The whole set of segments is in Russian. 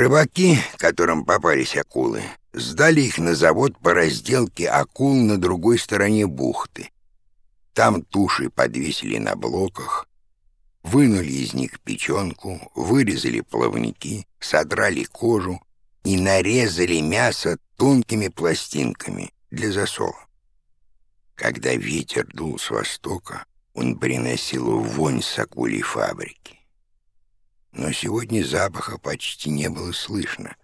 Рыбаки, которым попались акулы, сдали их на завод по разделке акул на другой стороне бухты. Там туши подвесили на блоках, вынули из них печенку, вырезали плавники, содрали кожу и нарезали мясо тонкими пластинками для засола. Когда ветер дул с востока, он приносил вонь с акулей фабрики. Но сегодня запаха почти не было слышно,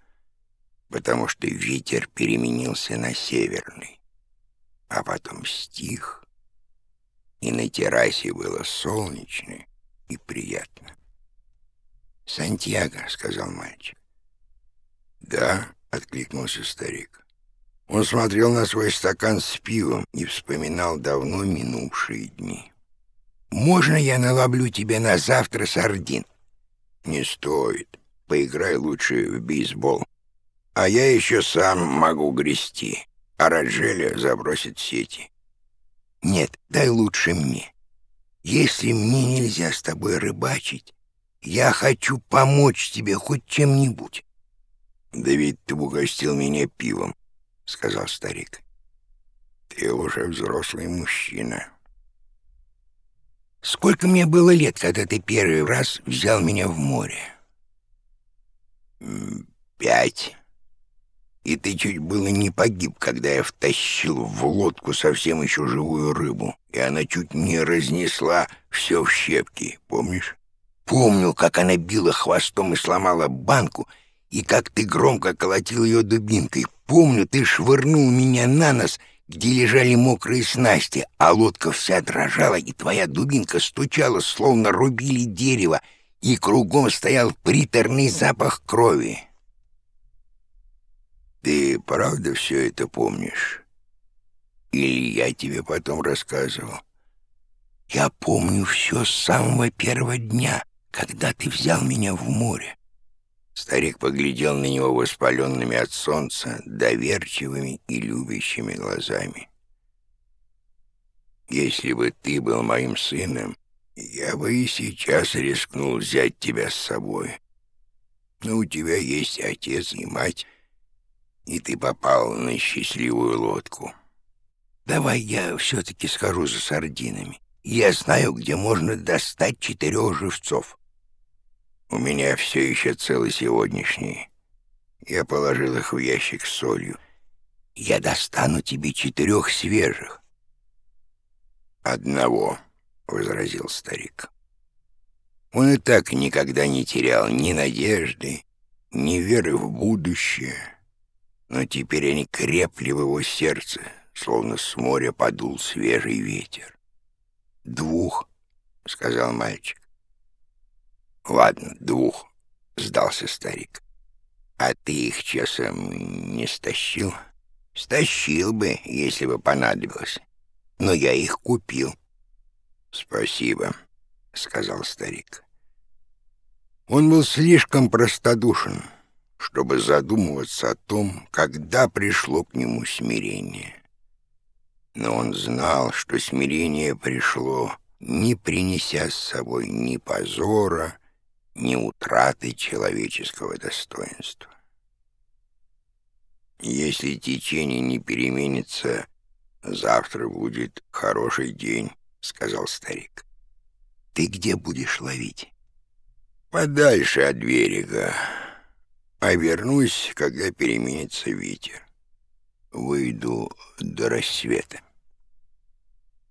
потому что ветер переменился на северный, а потом стих, и на террасе было солнечно и приятно. «Сантьяго», — сказал мальчик. «Да», — откликнулся старик. Он смотрел на свой стакан с пивом и вспоминал давно минувшие дни. «Можно я наловлю тебе на завтра сардин?» «Не стоит. Поиграй лучше в бейсбол. А я еще сам могу грести, а Раджеля забросит сети». «Нет, дай лучше мне. Если мне нельзя с тобой рыбачить, я хочу помочь тебе хоть чем-нибудь». «Да ведь ты угостил меня пивом», — сказал старик. «Ты уже взрослый мужчина». Сколько мне было лет, когда ты первый раз взял меня в море? Пять. И ты чуть было не погиб, когда я втащил в лодку совсем еще живую рыбу, и она чуть не разнесла все в щепки, помнишь? Помню, как она била хвостом и сломала банку, и как ты громко колотил ее дубинкой. Помню, ты швырнул меня на нос — где лежали мокрые снасти, а лодка вся дрожала, и твоя дубинка стучала, словно рубили дерево, и кругом стоял приторный запах крови. Ты правда все это помнишь? Или я тебе потом рассказывал? Я помню все с самого первого дня, когда ты взял меня в море. Старик поглядел на него воспаленными от солнца, доверчивыми и любящими глазами. «Если бы ты был моим сыном, я бы и сейчас рискнул взять тебя с собой. Но у тебя есть отец и мать, и ты попал на счастливую лодку. Давай я все-таки схожу за сардинами. Я знаю, где можно достать четырех живцов». У меня все еще целый сегодняшний. Я положил их в ящик с солью. Я достану тебе четырех свежих. Одного, — возразил старик. Он и так никогда не терял ни надежды, ни веры в будущее. Но теперь они крепли в его сердце, словно с моря подул свежий ветер. «Двух», — сказал мальчик. «Ладно, двух», — сдался старик. «А ты их часом не стащил?» «Стащил бы, если бы понадобилось. Но я их купил». «Спасибо», — сказал старик. Он был слишком простодушен, чтобы задумываться о том, когда пришло к нему смирение. Но он знал, что смирение пришло, не принеся с собой ни позора, ни утраты человеческого достоинства. Если течение не переменится, завтра будет хороший день, — сказал старик. Ты где будешь ловить? Подальше от берега. А вернусь, когда переменится ветер. Выйду до рассвета.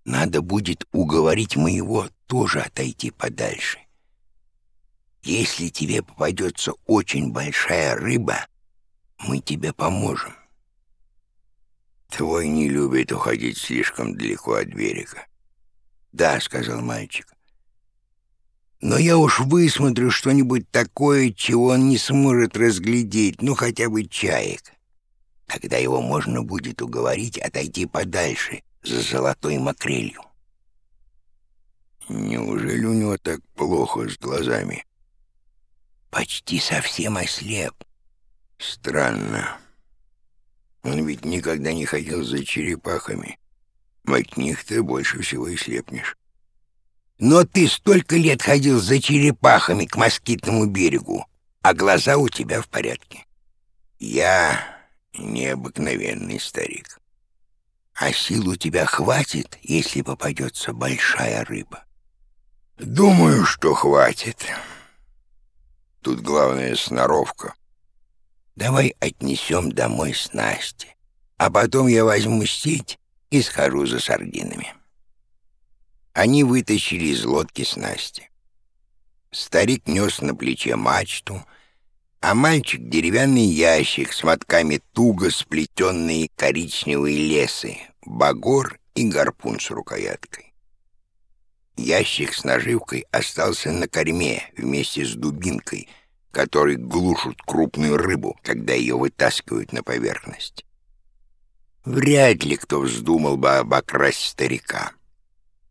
Надо будет уговорить моего тоже отойти подальше. Если тебе попадется очень большая рыба, мы тебе поможем. Твой не любит уходить слишком далеко от берега. Да, сказал мальчик. Но я уж высмотрю что-нибудь такое, чего он не сможет разглядеть, ну хотя бы чаек. Тогда его можно будет уговорить отойти подальше, за золотой макрелью. Неужели у него так плохо с глазами? Почти совсем ослеп. Странно. Он ведь никогда не ходил за черепахами. От них ты больше всего и слепнешь. Но ты столько лет ходил за черепахами к москитному берегу. а глаза у тебя в порядке. Я необыкновенный старик. А сил у тебя хватит, если попадется большая рыба? Думаю, что хватит. Тут главная сноровка. Давай отнесем домой снасти, а потом я возьму сеть и схожу за сардинами. Они вытащили из лодки снасти. Старик нес на плече мачту, а мальчик — деревянный ящик с мотками туго сплетенные коричневые лесы, багор и гарпун с рукояткой. Ящик с наживкой остался на корме вместе с дубинкой, которой глушат крупную рыбу, когда ее вытаскивают на поверхность. Вряд ли кто вздумал бы обокрасть старика.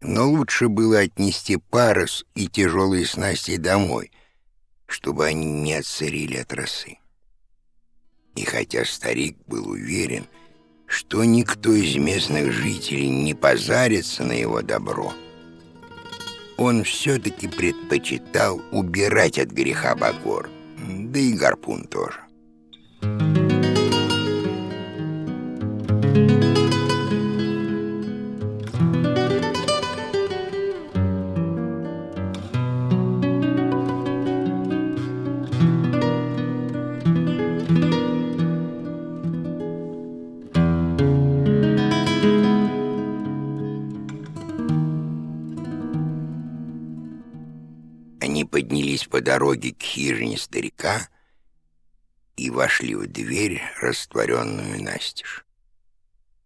Но лучше было отнести парус и тяжелые снасти домой — чтобы они не отсырили от росы. И хотя старик был уверен, что никто из местных жителей не позарится на его добро, он все-таки предпочитал убирать от греха Багор, да и гарпун тоже. Поднялись по дороге к хижине старика и вошли в дверь, растворенную настежь.